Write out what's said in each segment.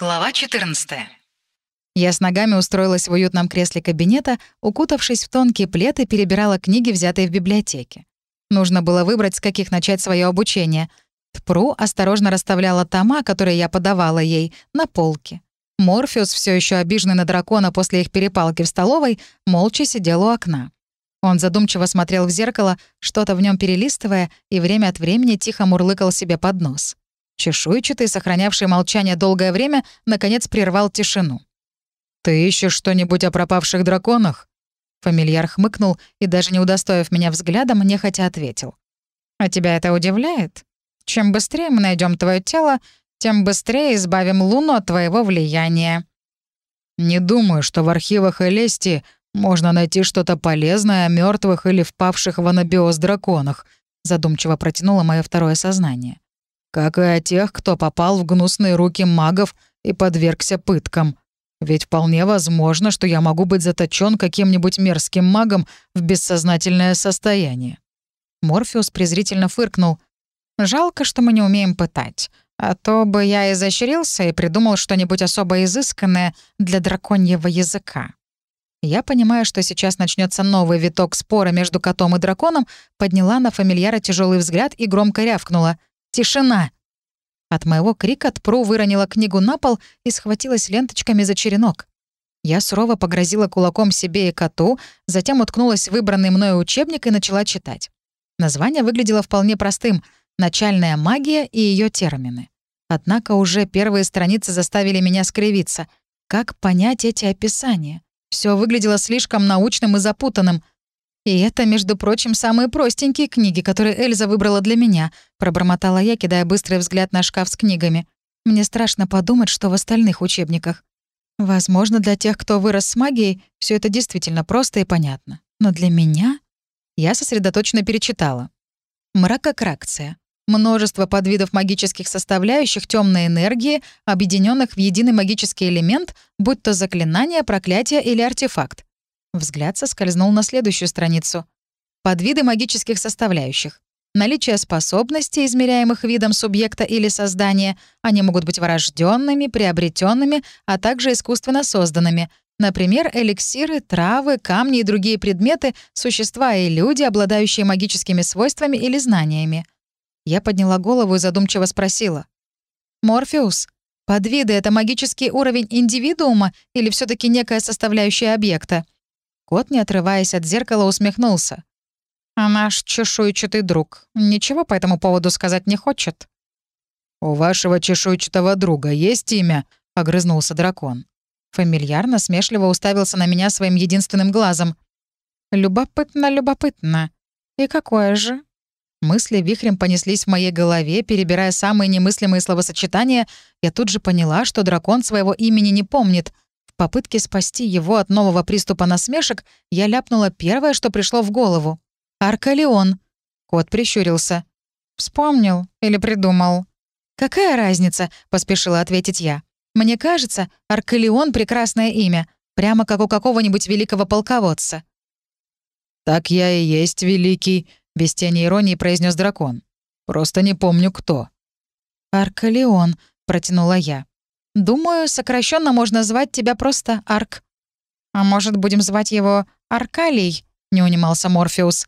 Глава 14. Я с ногами устроилась в уютном кресле кабинета, укутавшись в тонкий плед перебирала книги, взятые в библиотеке. Нужно было выбрать, с каких начать свое обучение. Тпру осторожно расставляла тома, которые я подавала ей, на полке. Морфеус, все еще обиженный на дракона после их перепалки в столовой, молча сидел у окна. Он задумчиво смотрел в зеркало, что-то в нем перелистывая, и время от времени тихо мурлыкал себе под нос. Чешуйчатый, сохранявший молчание долгое время, наконец прервал тишину. «Ты ищешь что-нибудь о пропавших драконах?» Фамильяр хмыкнул и, даже не удостоив меня взглядом, нехотя ответил. «А тебя это удивляет? Чем быстрее мы найдем твое тело, тем быстрее избавим Луну от твоего влияния». «Не думаю, что в архивах Элести можно найти что-то полезное о мертвых или впавших в анабиоз драконах», задумчиво протянуло мое второе сознание как и о тех, кто попал в гнусные руки магов и подвергся пыткам. Ведь вполне возможно, что я могу быть заточен каким-нибудь мерзким магом в бессознательное состояние». Морфеус презрительно фыркнул. «Жалко, что мы не умеем пытать. А то бы я изощрился и придумал что-нибудь особо изысканное для драконьего языка». Я, понимая, что сейчас начнется новый виток спора между котом и драконом, подняла на фамильяра тяжелый взгляд и громко рявкнула. Тишина!» От моего крика Тпру выронила книгу на пол и схватилась ленточками за черенок. Я сурово погрозила кулаком себе и коту, затем уткнулась в выбранный мною учебник и начала читать. Название выглядело вполне простым — «Начальная магия и ее термины». Однако уже первые страницы заставили меня скривиться. Как понять эти описания? Все выглядело слишком научным и запутанным — «И это, между прочим, самые простенькие книги, которые Эльза выбрала для меня», — пробормотала я, кидая быстрый взгляд на шкаф с книгами. «Мне страшно подумать, что в остальных учебниках. Возможно, для тех, кто вырос с магией, все это действительно просто и понятно. Но для меня...» Я сосредоточенно перечитала. Мракокракция. Множество подвидов магических составляющих темной энергии, объединенных в единый магический элемент, будь то заклинание, проклятие или артефакт. Взгляд соскользнул на следующую страницу. Подвиды магических составляющих. Наличие способностей, измеряемых видом субъекта или создания, они могут быть врожденными, приобретенными, а также искусственно созданными. Например, эликсиры, травы, камни и другие предметы, существа и люди, обладающие магическими свойствами или знаниями. Я подняла голову и задумчиво спросила. «Морфеус, подвиды — это магический уровень индивидуума или все таки некая составляющая объекта?» Кот, не отрываясь от зеркала, усмехнулся. «А наш чешуйчатый друг ничего по этому поводу сказать не хочет?» «У вашего чешуйчатого друга есть имя?» — огрызнулся дракон. Фамильяр насмешливо уставился на меня своим единственным глазом. «Любопытно, любопытно. И какое же?» Мысли вихрем понеслись в моей голове, перебирая самые немыслимые словосочетания, я тут же поняла, что дракон своего имени не помнит — попытке спасти его от нового приступа насмешек я ляпнула первое, что пришло в голову. «Аркалеон». Кот прищурился. «Вспомнил или придумал?» «Какая разница?» — поспешила ответить я. «Мне кажется, Аркалеон — прекрасное имя, прямо как у какого-нибудь великого полководца». «Так я и есть великий», — без тени иронии произнес дракон. «Просто не помню, кто». «Аркалеон», — протянула я. Думаю, сокращенно можно звать тебя просто Арк. А может, будем звать его Аркалий? Не унимался Морфеус.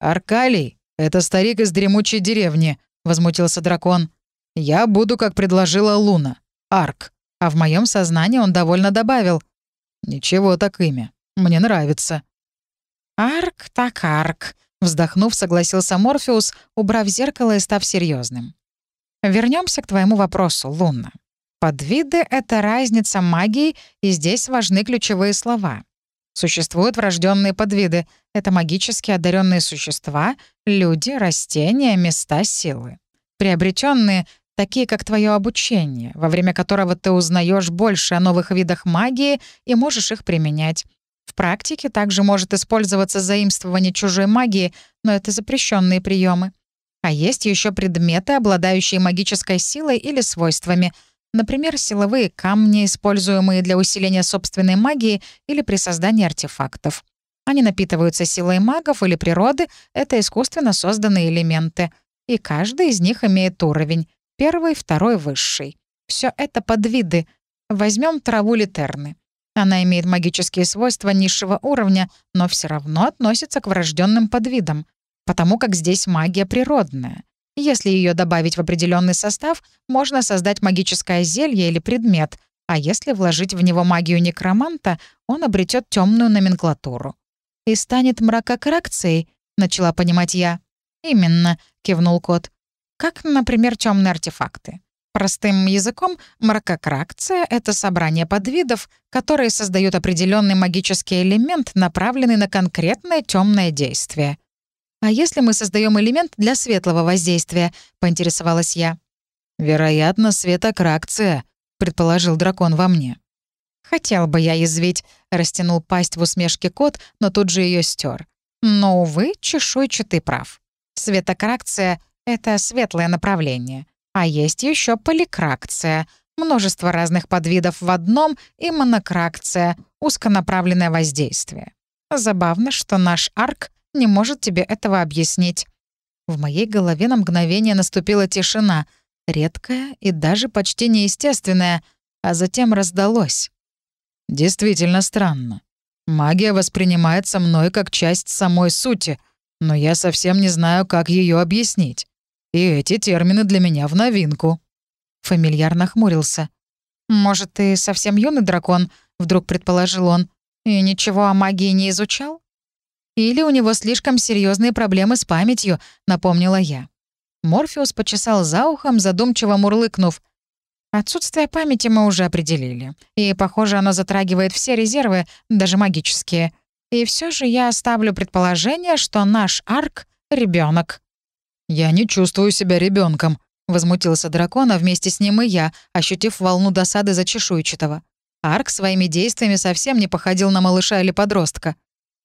Аркалий — это старик из дремучей деревни, возмутился дракон. Я буду, как предложила Луна. Арк. А в моем сознании он довольно добавил. Ничего так имя. Мне нравится. Арк так арк, вздохнув, согласился Морфеус, убрав зеркало и став серьезным. Вернемся к твоему вопросу, Луна. Подвиды — это разница магии, и здесь важны ключевые слова. Существуют врожденные подвиды. Это магически одаренные существа, люди, растения, места силы. Приобретенные — такие как твое обучение, во время которого ты узнаешь больше о новых видах магии и можешь их применять. В практике также может использоваться заимствование чужой магии, но это запрещенные приемы. А есть еще предметы, обладающие магической силой или свойствами — Например, силовые камни, используемые для усиления собственной магии или при создании артефактов. Они напитываются силой магов или природы, это искусственно созданные элементы. И каждый из них имеет уровень — первый, второй, высший. Все это подвиды. Возьмем траву литерны. Она имеет магические свойства низшего уровня, но все равно относится к врожденным подвидам, потому как здесь магия природная. Если ее добавить в определенный состав, можно создать магическое зелье или предмет, а если вложить в него магию некроманта, он обретет темную номенклатуру. «И станет мракокракцией», — начала понимать я. «Именно», — кивнул кот. «Как, например, темные артефакты. Простым языком, мракокракция — это собрание подвидов, которые создают определенный магический элемент, направленный на конкретное темное действие. «А если мы создаем элемент для светлого воздействия?» — поинтересовалась я. «Вероятно, светокракция», — предположил дракон во мне. «Хотел бы я язвить», — растянул пасть в усмешке кот, но тут же ее стер. «Но, увы, чешуйчатый прав. Светокракция — это светлое направление. А есть еще поликракция, множество разных подвидов в одном и монокракция, узконаправленное воздействие. Забавно, что наш арк не может тебе этого объяснить. В моей голове на мгновение наступила тишина, редкая и даже почти неестественная, а затем раздалось. «Действительно странно. Магия воспринимается мной как часть самой сути, но я совсем не знаю, как ее объяснить. И эти термины для меня в новинку». Фамильяр нахмурился. «Может, ты совсем юный дракон?» — вдруг предположил он. «И ничего о магии не изучал?» «Или у него слишком серьезные проблемы с памятью», — напомнила я. Морфеус почесал за ухом, задумчиво мурлыкнув. «Отсутствие памяти мы уже определили. И, похоже, оно затрагивает все резервы, даже магические. И все же я оставлю предположение, что наш арк — ребенок. «Я не чувствую себя ребенком, возмутился дракон, а вместе с ним и я, ощутив волну досады за чешуйчатого. Арк своими действиями совсем не походил на малыша или подростка.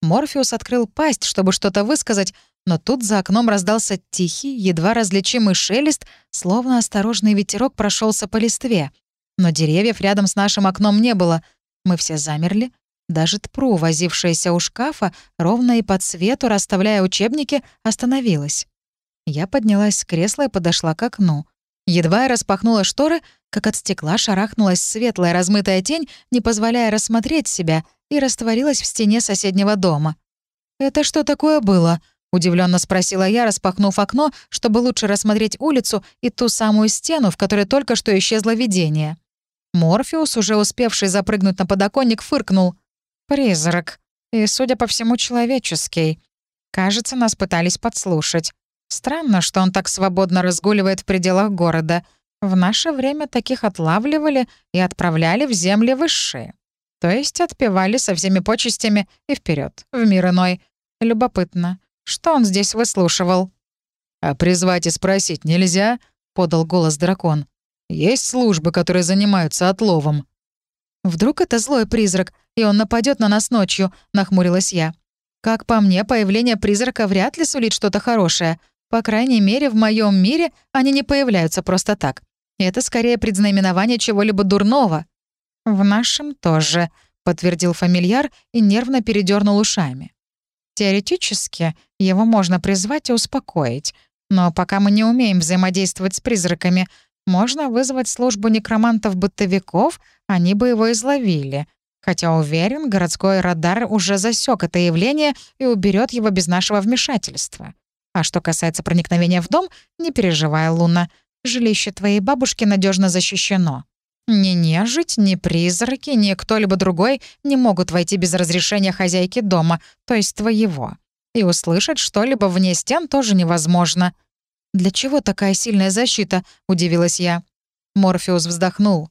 Морфеус открыл пасть, чтобы что-то высказать, но тут за окном раздался тихий, едва различимый шелест, словно осторожный ветерок прошелся по листве. Но деревьев рядом с нашим окном не было. Мы все замерли. Даже Тпру, возившаяся у шкафа, ровно и по цвету, расставляя учебники, остановилась. Я поднялась с кресла и подошла к окну. Едва я распахнула шторы, как от стекла шарахнулась светлая размытая тень, не позволяя рассмотреть себя, и растворилась в стене соседнего дома. «Это что такое было?» — удивленно спросила я, распахнув окно, чтобы лучше рассмотреть улицу и ту самую стену, в которой только что исчезло видение. Морфеус, уже успевший запрыгнуть на подоконник, фыркнул. «Призрак. И, судя по всему, человеческий. Кажется, нас пытались подслушать. Странно, что он так свободно разгуливает в пределах города. В наше время таких отлавливали и отправляли в земли высшие. То есть отпевали со всеми почестями и вперед, в мир иной. Любопытно, что он здесь выслушивал? «А призвать и спросить нельзя?» — подал голос дракон. «Есть службы, которые занимаются отловом». «Вдруг это злой призрак, и он нападет на нас ночью», — нахмурилась я. «Как по мне, появление призрака вряд ли сулит что-то хорошее. По крайней мере, в моем мире они не появляются просто так. Это скорее предзнаменование чего-либо дурного. «В нашем тоже», — подтвердил фамильяр и нервно передернул ушами. «Теоретически его можно призвать и успокоить, но пока мы не умеем взаимодействовать с призраками, можно вызвать службу некромантов-бытовиков, они бы его изловили. Хотя, уверен, городской радар уже засек это явление и уберет его без нашего вмешательства. А что касается проникновения в дом, не переживай, Луна. Жилище твоей бабушки надежно защищено. Ни нежить, ни призраки, ни кто-либо другой не могут войти без разрешения хозяйки дома, то есть твоего. И услышать что-либо вне стен тоже невозможно. «Для чего такая сильная защита?» — удивилась я. Морфеус вздохнул.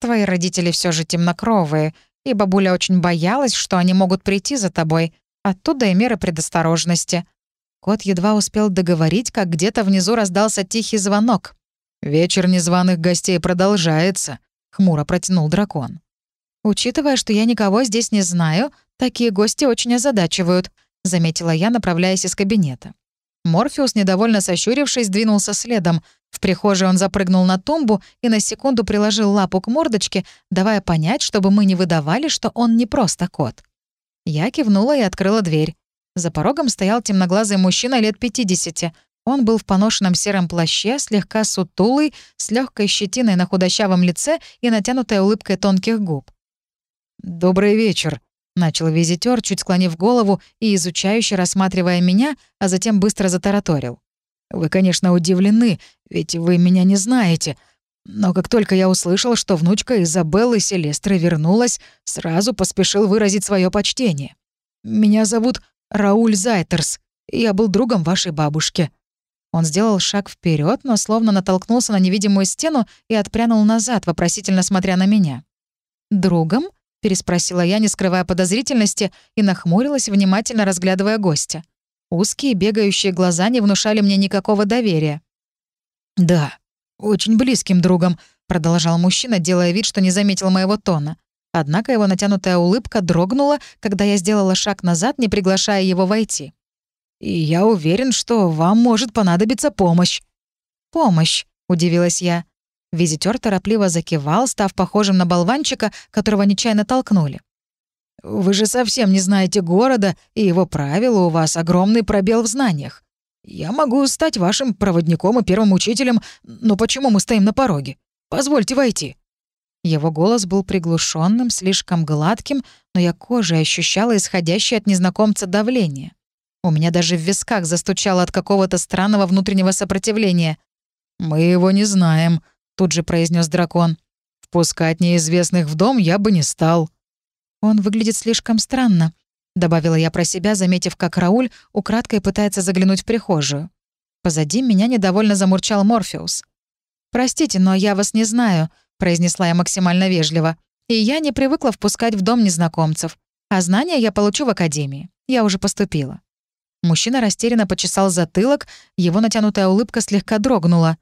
«Твои родители все же темнокровые, и бабуля очень боялась, что они могут прийти за тобой. Оттуда и меры предосторожности. Кот едва успел договорить, как где-то внизу раздался тихий звонок. «Вечер незваных гостей продолжается», — хмуро протянул дракон. «Учитывая, что я никого здесь не знаю, такие гости очень озадачивают», — заметила я, направляясь из кабинета. Морфеус, недовольно сощурившись, двинулся следом. В прихожей он запрыгнул на тумбу и на секунду приложил лапу к мордочке, давая понять, чтобы мы не выдавали, что он не просто кот. Я кивнула и открыла дверь. За порогом стоял темноглазый мужчина лет 50. Он был в поношенном сером плаще, слегка сутулый, с легкой щетиной на худощавом лице и натянутой улыбкой тонких губ. «Добрый вечер», — начал визитер, чуть склонив голову и изучающе рассматривая меня, а затем быстро затараторил. «Вы, конечно, удивлены, ведь вы меня не знаете, но как только я услышал, что внучка Изабеллы Селестры вернулась, сразу поспешил выразить свое почтение. Меня зовут Рауль Зайтерс, я был другом вашей бабушки». Он сделал шаг вперед, но словно натолкнулся на невидимую стену и отпрянул назад, вопросительно смотря на меня. «Другом?» — переспросила я, не скрывая подозрительности, и нахмурилась, внимательно разглядывая гостя. Узкие бегающие глаза не внушали мне никакого доверия. «Да, очень близким другом», — продолжал мужчина, делая вид, что не заметил моего тона. Однако его натянутая улыбка дрогнула, когда я сделала шаг назад, не приглашая его войти. «И я уверен, что вам может понадобиться помощь». «Помощь», — удивилась я. Визитер торопливо закивал, став похожим на болванчика, которого нечаянно толкнули. «Вы же совсем не знаете города и его правил, у вас огромный пробел в знаниях. Я могу стать вашим проводником и первым учителем, но почему мы стоим на пороге? Позвольте войти». Его голос был приглушенным, слишком гладким, но я кожей ощущала исходящее от незнакомца давление. У меня даже в висках застучало от какого-то странного внутреннего сопротивления. «Мы его не знаем», — тут же произнес дракон. «Впускать неизвестных в дом я бы не стал». «Он выглядит слишком странно», — добавила я про себя, заметив, как Рауль украдкой пытается заглянуть в прихожую. Позади меня недовольно замурчал Морфеус. «Простите, но я вас не знаю», — произнесла я максимально вежливо. «И я не привыкла впускать в дом незнакомцев. А знания я получу в академии. Я уже поступила». Мужчина растерянно почесал затылок, его натянутая улыбка слегка дрогнула.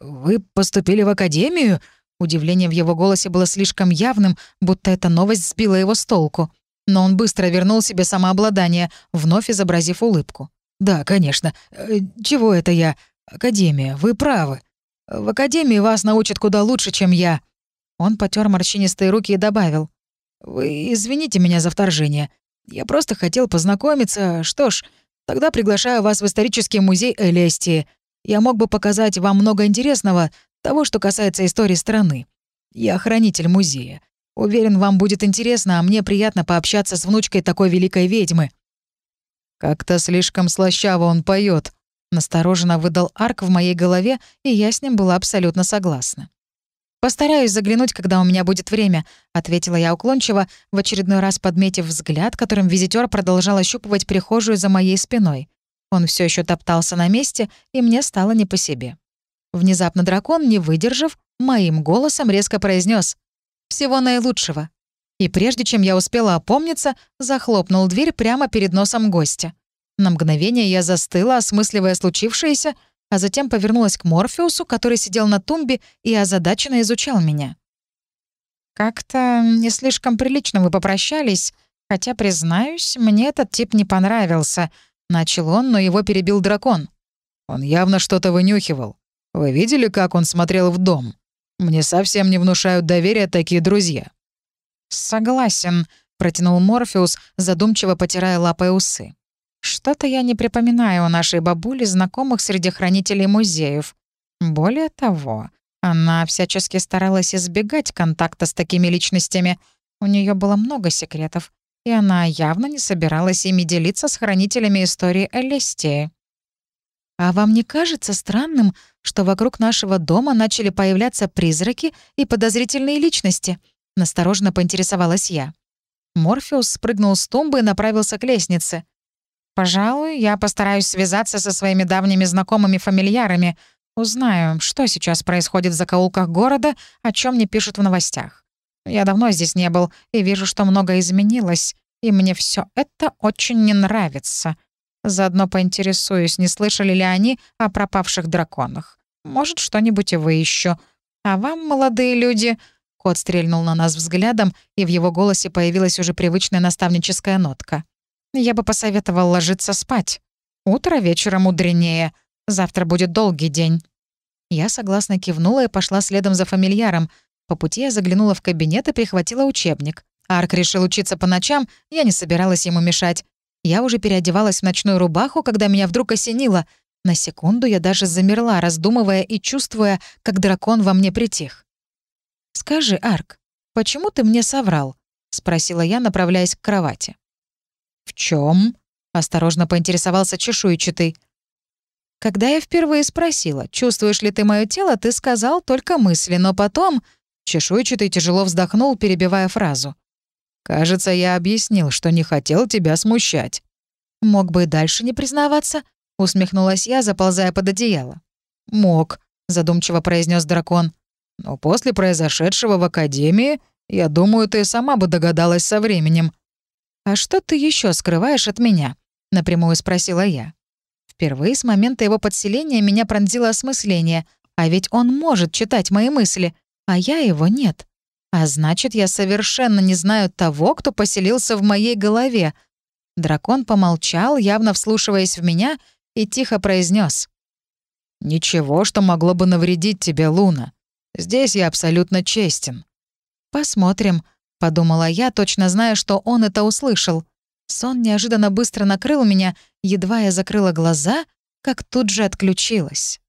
«Вы поступили в академию?» Удивление в его голосе было слишком явным, будто эта новость сбила его с толку. Но он быстро вернул себе самообладание, вновь изобразив улыбку. «Да, конечно. Э, чего это я? Академия, вы правы. В академии вас научат куда лучше, чем я». Он потер морщинистые руки и добавил. «Вы извините меня за вторжение. Я просто хотел познакомиться. Что ж, тогда приглашаю вас в исторический музей Элестии. Я мог бы показать вам много интересного, того, что касается истории страны. Я хранитель музея. Уверен, вам будет интересно, а мне приятно пообщаться с внучкой такой великой ведьмы». «Как-то слишком слащаво он поет, настороженно выдал Арк в моей голове, и я с ним была абсолютно согласна. «Постараюсь заглянуть, когда у меня будет время», — ответила я уклончиво, в очередной раз подметив взгляд, которым визитер продолжал ощупывать прихожую за моей спиной. Он все еще топтался на месте, и мне стало не по себе. Внезапно дракон, не выдержав, моим голосом резко произнес: «Всего наилучшего». И прежде чем я успела опомниться, захлопнул дверь прямо перед носом гостя. На мгновение я застыла, осмысливая случившееся, а затем повернулась к Морфеусу, который сидел на тумбе и озадаченно изучал меня. «Как-то не слишком прилично вы попрощались, хотя, признаюсь, мне этот тип не понравился», — начал он, но его перебил дракон. «Он явно что-то вынюхивал. Вы видели, как он смотрел в дом? Мне совсем не внушают доверия такие друзья». «Согласен», — протянул Морфеус, задумчиво потирая лапой усы. «Что-то я не припоминаю у нашей бабули знакомых среди хранителей музеев. Более того, она всячески старалась избегать контакта с такими личностями. У нее было много секретов, и она явно не собиралась ими делиться с хранителями истории Элестии. «А вам не кажется странным, что вокруг нашего дома начали появляться призраки и подозрительные личности?» — настороженно поинтересовалась я. Морфеус спрыгнул с тумбы и направился к лестнице. «Пожалуй, я постараюсь связаться со своими давними знакомыми-фамильярами. Узнаю, что сейчас происходит в закоулках города, о чем мне пишут в новостях. Я давно здесь не был и вижу, что многое изменилось, и мне все это очень не нравится. Заодно поинтересуюсь, не слышали ли они о пропавших драконах. Может, что-нибудь и вы еще. А вам, молодые люди...» Кот стрельнул на нас взглядом, и в его голосе появилась уже привычная наставническая нотка. «Я бы посоветовал ложиться спать. Утро вечером мудренее. Завтра будет долгий день». Я согласно кивнула и пошла следом за фамильяром. По пути я заглянула в кабинет и прихватила учебник. Арк решил учиться по ночам, я не собиралась ему мешать. Я уже переодевалась в ночную рубаху, когда меня вдруг осенило. На секунду я даже замерла, раздумывая и чувствуя, как дракон во мне притих. «Скажи, Арк, почему ты мне соврал?» — спросила я, направляясь к кровати. «В чем? осторожно поинтересовался чешуйчатый. Когда я впервые спросила, чувствуешь ли ты мое тело, ты сказал только мысли, но потом... Чешуйчатый тяжело вздохнул, перебивая фразу. «Кажется, я объяснил, что не хотел тебя смущать». «Мог бы и дальше не признаваться», — усмехнулась я, заползая под одеяло. «Мог», — задумчиво произнес дракон. «Но после произошедшего в Академии, я думаю, ты сама бы догадалась со временем». «А что ты еще скрываешь от меня?» — напрямую спросила я. Впервые с момента его подселения меня пронзило осмысление, а ведь он может читать мои мысли, а я его нет. А значит, я совершенно не знаю того, кто поселился в моей голове. Дракон помолчал, явно вслушиваясь в меня, и тихо произнес: «Ничего, что могло бы навредить тебе, Луна. Здесь я абсолютно честен». «Посмотрим», — подумала я, точно зная, что он это услышал. Сон неожиданно быстро накрыл меня, едва я закрыла глаза, как тут же отключилась.